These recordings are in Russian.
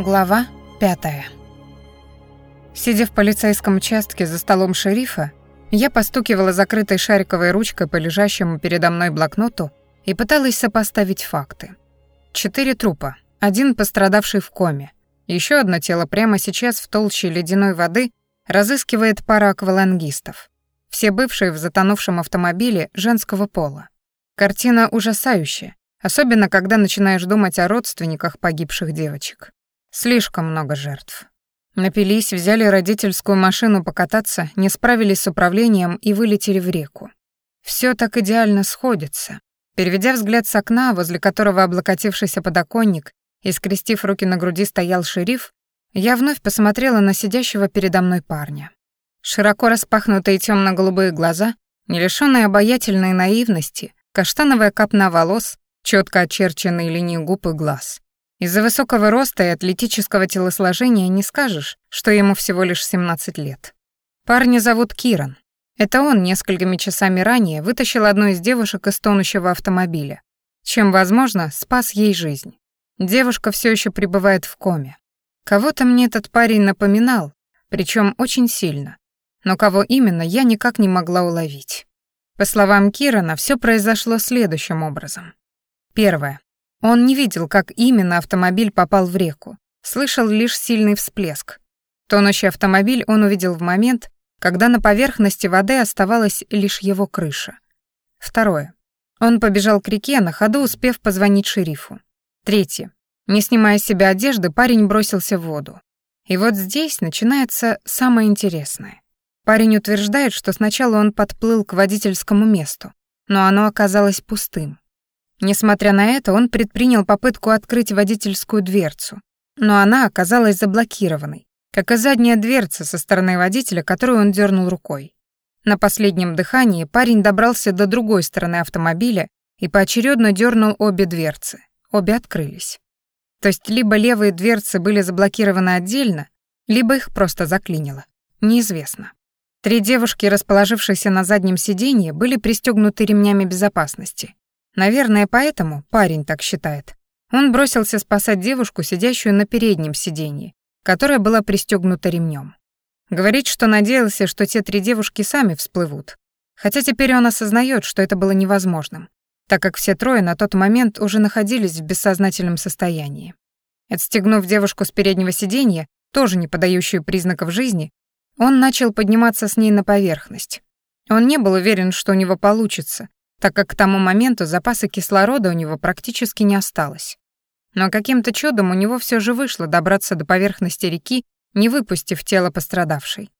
Глава пятая. Сидя в полицейском участке за столом шерифа, я постукивала закрытой шариковой ручкой по лежащему передо мной блокноту и пыталась сопоставить факты. Четыре трупа, один пострадавший в коме, еще одно тело прямо сейчас в толще ледяной воды разыскивает пара аквалангистов. Все бывшие в затонувшем автомобиле женского пола. Картина ужасающая, особенно когда начинаешь думать о родственниках погибших девочек. Слишком много жертв. Напились, взяли родительскую машину покататься, не справились с управлением и вылетели в реку. Все так идеально сходится. Переведя взгляд с окна, возле которого облокотившийся подоконник и скрестив руки на груди стоял шериф, я вновь посмотрела на сидящего передо мной парня. Широко распахнутые темно голубые глаза, не лишённые обаятельной наивности, каштановая копна волос, четко очерченные линии губ и глаз. Из-за высокого роста и атлетического телосложения не скажешь, что ему всего лишь 17 лет. Парня зовут Киран. Это он несколькими часами ранее вытащил одну из девушек из тонущего автомобиля, чем, возможно, спас ей жизнь. Девушка все еще пребывает в коме. Кого-то мне этот парень напоминал, причем очень сильно. Но кого именно, я никак не могла уловить. По словам Кирана, все произошло следующим образом. Первое. Он не видел, как именно автомобиль попал в реку, слышал лишь сильный всплеск. Тонущий автомобиль он увидел в момент, когда на поверхности воды оставалась лишь его крыша. Второе. Он побежал к реке, на ходу успев позвонить шерифу. Третье. Не снимая с себя одежды, парень бросился в воду. И вот здесь начинается самое интересное. Парень утверждает, что сначала он подплыл к водительскому месту, но оно оказалось пустым. Несмотря на это, он предпринял попытку открыть водительскую дверцу, но она оказалась заблокированной, как и задняя дверца со стороны водителя, которую он дернул рукой. На последнем дыхании парень добрался до другой стороны автомобиля и поочередно дернул обе дверцы. Обе открылись. То есть либо левые дверцы были заблокированы отдельно, либо их просто заклинило. Неизвестно. Три девушки, расположившиеся на заднем сиденье, были пристегнуты ремнями безопасности. Наверное, поэтому парень так считает. Он бросился спасать девушку, сидящую на переднем сиденье, которая была пристегнута ремнем. Говорит, что надеялся, что те три девушки сами всплывут. Хотя теперь он осознает, что это было невозможным так как все трое на тот момент уже находились в бессознательном состоянии. Отстегнув девушку с переднего сиденья, тоже не подающую признаков жизни, он начал подниматься с ней на поверхность. Он не был уверен, что у него получится, так как к тому моменту запаса кислорода у него практически не осталось. Но каким-то чудом у него все же вышло добраться до поверхности реки, не выпустив тело пострадавшей.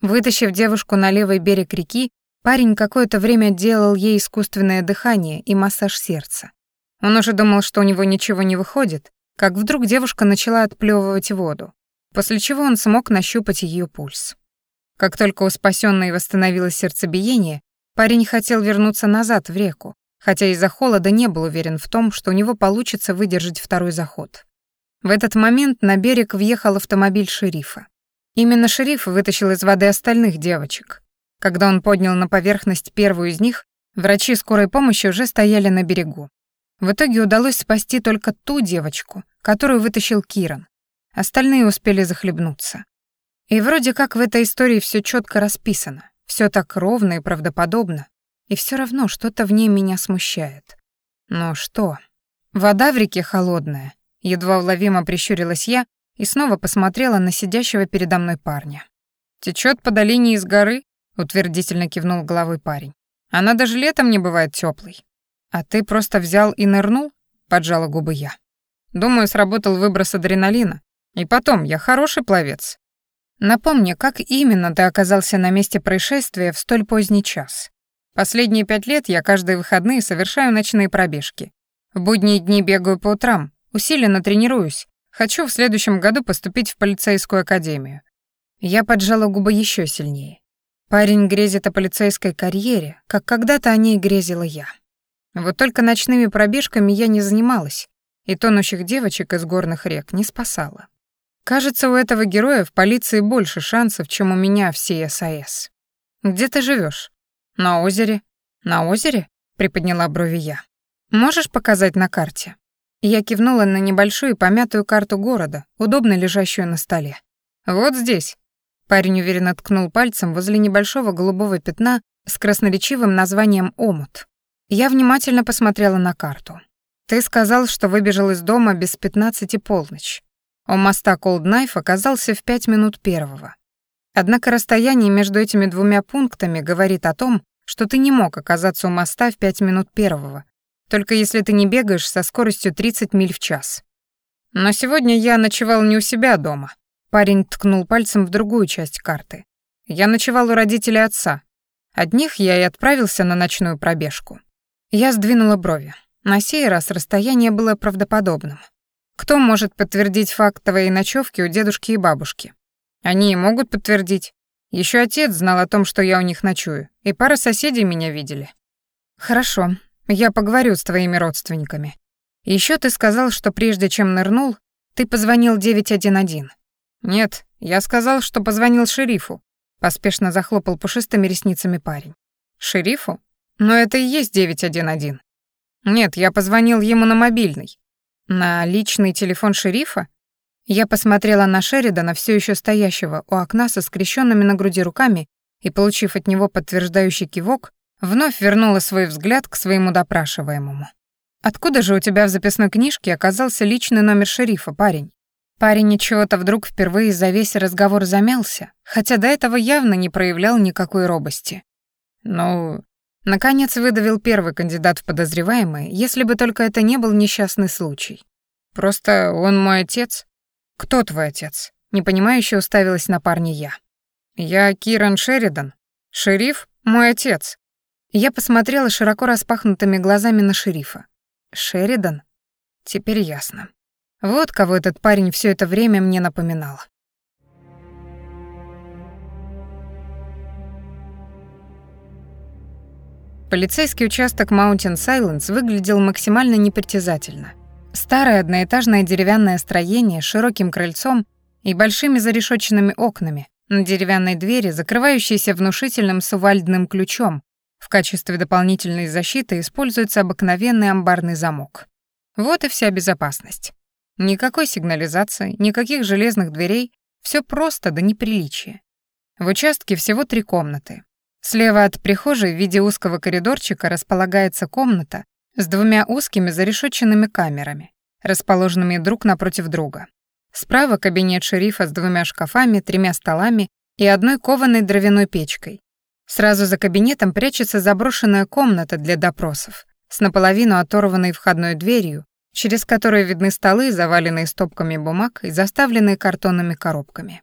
Вытащив девушку на левый берег реки, Парень какое-то время делал ей искусственное дыхание и массаж сердца. Он уже думал, что у него ничего не выходит, как вдруг девушка начала отплевывать воду, после чего он смог нащупать ее пульс. Как только у спасенной восстановилось сердцебиение, парень хотел вернуться назад в реку, хотя из-за холода не был уверен в том, что у него получится выдержать второй заход. В этот момент на берег въехал автомобиль шерифа. Именно шериф вытащил из воды остальных девочек, когда он поднял на поверхность первую из них, врачи скорой помощи уже стояли на берегу. В итоге удалось спасти только ту девочку, которую вытащил Киран. Остальные успели захлебнуться. И вроде как в этой истории все четко расписано, все так ровно и правдоподобно, и все равно что-то в ней меня смущает. Но что? Вода в реке холодная. Едва уловимо прищурилась я и снова посмотрела на сидящего передо мной парня. Течет по долине из горы, утвердительно кивнул головой парень. Она даже летом не бывает теплой. А ты просто взял и нырнул? поджала губы я. Думаю, сработал выброс адреналина. И потом, я хороший пловец. Напомни, как именно ты оказался на месте происшествия в столь поздний час? Последние пять лет я каждые выходные совершаю ночные пробежки. В будние дни бегаю по утрам, усиленно тренируюсь. Хочу в следующем году поступить в полицейскую академию. Я поджала губы еще сильнее. Парень грезит о полицейской карьере, как когда-то о ней грезила я. Вот только ночными пробежками я не занималась, и тонущих девочек из горных рек не спасала. Кажется, у этого героя в полиции больше шансов, чем у меня в САС. Где ты живешь? На озере. На озере? Приподняла брови я. Можешь показать на карте? Я кивнула на небольшую помятую карту города, удобно лежащую на столе. «Вот здесь». Парень уверенно ткнул пальцем возле небольшого голубого пятна с красноречивым названием «Омут». Я внимательно посмотрела на карту. «Ты сказал, что выбежал из дома без пятнадцати полночь. У моста Колднайф оказался в пять минут первого. Однако расстояние между этими двумя пунктами говорит о том, что ты не мог оказаться у моста в пять минут первого, только если ты не бегаешь со скоростью 30 миль в час. Но сегодня я ночевал не у себя дома. Парень ткнул пальцем в другую часть карты. Я ночевал у родителей отца. Одних я и отправился на ночную пробежку. Я сдвинула брови. На сей раз расстояние было правдоподобным. Кто может подтвердить факт твоей ночевки у дедушки и бабушки? Они и могут подтвердить. Еще отец знал о том, что я у них ночую, и пара соседей меня видели. Хорошо, я поговорю с твоими родственниками. Еще ты сказал, что прежде чем нырнул, ты позвонил 911. Нет, я сказал, что позвонил шерифу. Поспешно захлопал пушистыми ресницами парень. Шерифу? Но это и есть 911. Нет, я позвонил ему на мобильный. На личный телефон шерифа? Я посмотрела на Шеридана, все еще стоящего у окна со скрещенными на груди руками, и, получив от него подтверждающий кивок, вновь вернула свой взгляд к своему допрашиваемому. «Откуда же у тебя в записной книжке оказался личный номер шерифа, парень?» Парень ничего-то вдруг впервые за весь разговор замялся, хотя до этого явно не проявлял никакой робости. «Ну...» Наконец выдавил первый кандидат в подозреваемые, если бы только это не был несчастный случай. «Просто он мой отец». «Кто твой отец?» Непонимающе уставилась на парня я. «Я Киран Шеридан. Шериф — мой отец». Я посмотрела широко распахнутыми глазами на шерифа. «Шеридан?» Теперь ясно. Вот кого этот парень все это время мне напоминал. Полицейский участок Mountain Silence выглядел максимально непритязательно. Старое одноэтажное деревянное строение с широким крыльцом и большими зарешоченными окнами, на деревянной двери, закрывающейся внушительным сувальдным ключом. В качестве дополнительной защиты используется обыкновенный амбарный замок. Вот и вся безопасность. Никакой сигнализации, никаких железных дверей, все просто до неприличия. В участке всего три комнаты. Слева от прихожей в виде узкого коридорчика располагается комната с двумя узкими зарешоченными камерами, расположенными друг напротив друга. Справа кабинет шерифа с двумя шкафами, тремя столами и одной кованой дровяной печкой. Сразу за кабинетом прячется заброшенная комната для допросов с наполовину оторванной входной дверью, через которую видны столы, заваленные стопками бумаг и заставленные картонными коробками.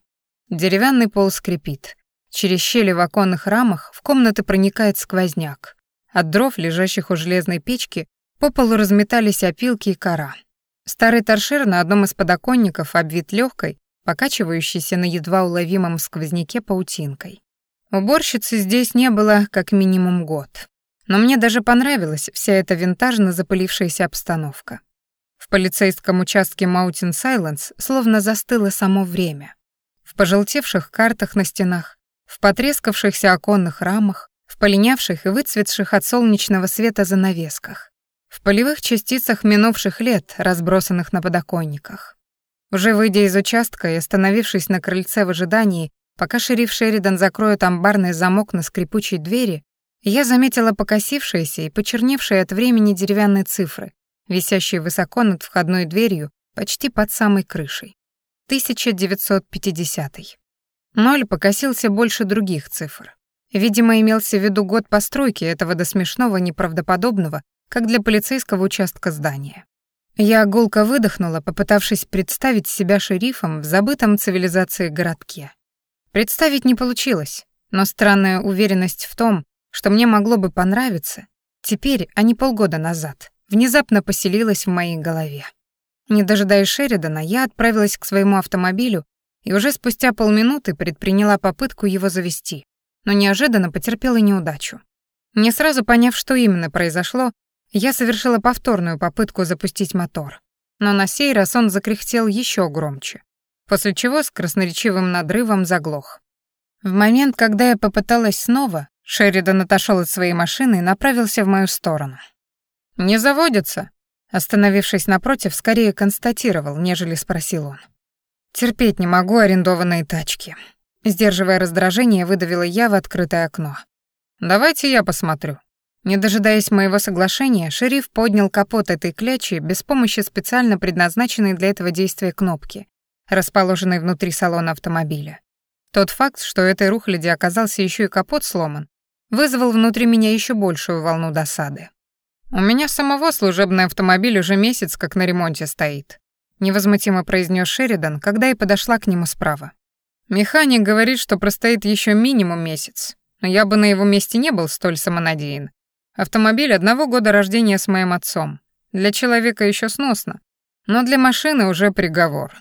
Деревянный пол скрипит. Через щели в оконных рамах в комнаты проникает сквозняк. От дров, лежащих у железной печки, по полу разметались опилки и кора. Старый торшер на одном из подоконников обвит легкой, покачивающейся на едва уловимом сквозняке паутинкой. Уборщицы здесь не было как минимум год. Но мне даже понравилась вся эта винтажно запылившаяся обстановка. В полицейском участке Mountain Silence словно застыло само время. В пожелтевших картах на стенах, в потрескавшихся оконных рамах, в полинявших и выцветших от солнечного света занавесках, в полевых частицах минувших лет, разбросанных на подоконниках. Уже выйдя из участка и остановившись на крыльце в ожидании, пока шериф Шеридан закроет амбарный замок на скрипучей двери, я заметила покосившиеся и почерневшие от времени деревянные цифры, висящие высоко над входной дверью, почти под самой крышей. 1950. -й. Ноль покосился больше других цифр. Видимо, имелся в виду год постройки этого до смешного неправдоподобного, как для полицейского участка здания. Я гулко выдохнула, попытавшись представить себя шерифом в забытом цивилизации городке. Представить не получилось, но странная уверенность в том, что мне могло бы понравиться, теперь, а не полгода назад, внезапно поселилась в моей голове. Не дожидаясь Шеридана, я отправилась к своему автомобилю и уже спустя полминуты предприняла попытку его завести, но неожиданно потерпела неудачу. Не сразу поняв, что именно произошло, я совершила повторную попытку запустить мотор, но на сей раз он закряхтел еще громче, после чего с красноречивым надрывом заглох. В момент, когда я попыталась снова, Шеридан отошел от своей машины и направился в мою сторону. «Не заводится», Остановившись напротив, скорее констатировал, нежели спросил он. «Терпеть не могу арендованные тачки». Сдерживая раздражение, выдавила я в открытое окно. «Давайте я посмотрю». Не дожидаясь моего соглашения, шериф поднял капот этой клячи без помощи специально предназначенной для этого действия кнопки, расположенной внутри салона автомобиля. Тот факт, что этой рухляди оказался еще и капот сломан, вызвал внутри меня еще большую волну досады. «У меня самого служебный автомобиль уже месяц как на ремонте стоит», невозмутимо произнес Шеридан, когда я подошла к нему справа. «Механик говорит, что простоит еще минимум месяц, но я бы на его месте не был столь самонадеян. Автомобиль одного года рождения с моим отцом. Для человека еще сносно, но для машины уже приговор».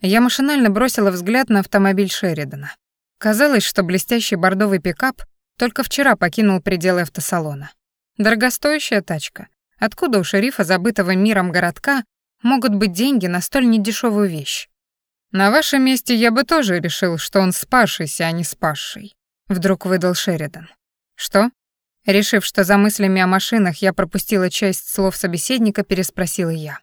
Я машинально бросила взгляд на автомобиль Шеридана. Казалось, что блестящий бордовый пикап только вчера покинул пределы автосалона. Дорогостоящая тачка. Откуда у шерифа забытого миром городка могут быть деньги на столь недешевую вещь? На вашем месте я бы тоже решил, что он спасшийся, а не спасший. Вдруг выдал Шеридан. Что? Решив, что за мыслями о машинах я пропустила часть слов собеседника, переспросила я.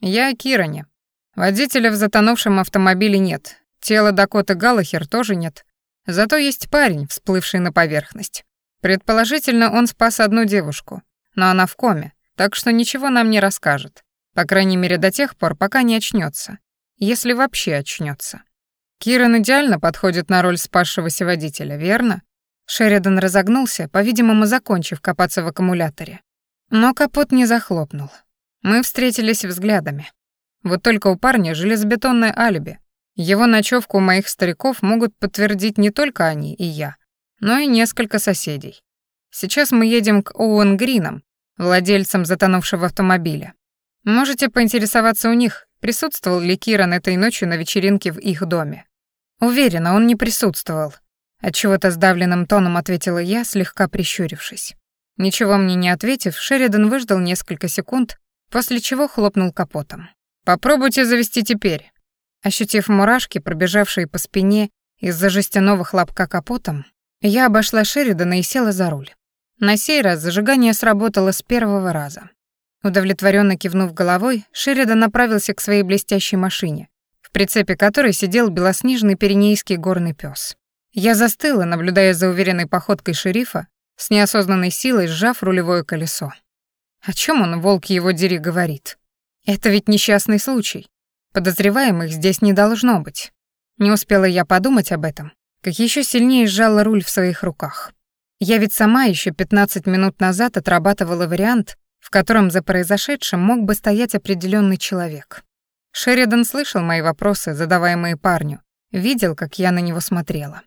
Я о. Водителя в затонувшем автомобиле нет. Тела Дакоты Галлахер тоже нет. Зато есть парень, всплывший на поверхность. Предположительно, он спас одну девушку, но она в коме, так что ничего нам не расскажет. По крайней мере, до тех пор, пока не очнется, если вообще очнется. Киран идеально подходит на роль спасшегося водителя, верно? Шеридан разогнулся, по-видимому, закончив копаться в аккумуляторе. Но капот не захлопнул. Мы встретились взглядами. Вот только у парня железобетонное алиби. Его ночевку у моих стариков могут подтвердить не только они и я, но и несколько соседей. Сейчас мы едем к Оуэн Гринам, владельцам затонувшего автомобиля. Можете поинтересоваться у них, присутствовал ли Киран этой ночью на вечеринке в их доме. Уверена, он не присутствовал. Отчего-то сдавленным тоном ответила я, слегка прищурившись. Ничего мне не ответив, Шеридан выждал несколько секунд, после чего хлопнул капотом. «Попробуйте завести теперь». Ощутив мурашки, пробежавшие по спине из-за жестяного хлопка капотом, я обошла Шеридана и села за руль. На сей раз зажигание сработало с первого раза. Удовлетворенно кивнув головой, Шеридан направился к своей блестящей машине, в прицепе которой сидел белоснежный пиренейский горный пес. Я застыла, наблюдая за уверенной походкой шерифа, с неосознанной силой сжав рулевое колесо. О чем он, волк его дери, говорит? Это ведь несчастный случай. Подозреваемых здесь не должно быть. Не успела я подумать об этом, как еще сильнее сжала руль в своих руках. Я ведь сама еще 15 минут назад отрабатывала вариант, в котором за произошедшим мог бы стоять определенный человек. Шеридан слышал мои вопросы, задаваемые парню, видел, как я на него смотрела.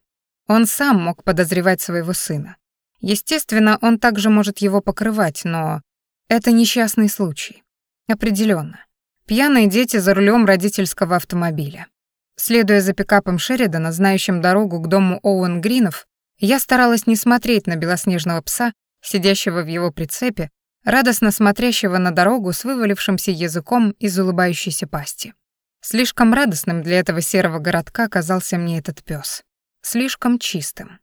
Он сам мог подозревать своего сына. Естественно, он также может его покрывать, но это несчастный случай. Определенно. Пьяные дети за рулем родительского автомобиля. Следуя за пикапом Шеридана, знающим дорогу к дому Оуэн Гринов, я старалась не смотреть на белоснежного пса, сидящего в его прицепе, радостно смотрящего на дорогу с вывалившимся языком из улыбающейся пасти. Слишком радостным для этого серого городка казался мне этот пес, Слишком чистым.